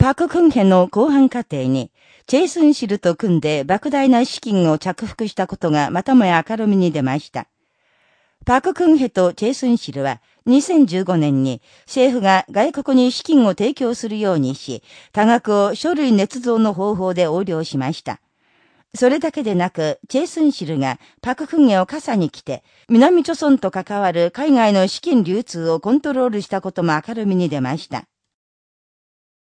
パククンヘの後半過程に、チェイスンシルと組んで莫大な資金を着服したことがまたもや明るみに出ました。パククンヘとチェイスンシルは2015年に政府が外国に資金を提供するようにし、多額を書類捏造の方法で横領しました。それだけでなく、チェイスンシルがパククンヘを傘に来て、南諸村と関わる海外の資金流通をコントロールしたことも明るみに出ました。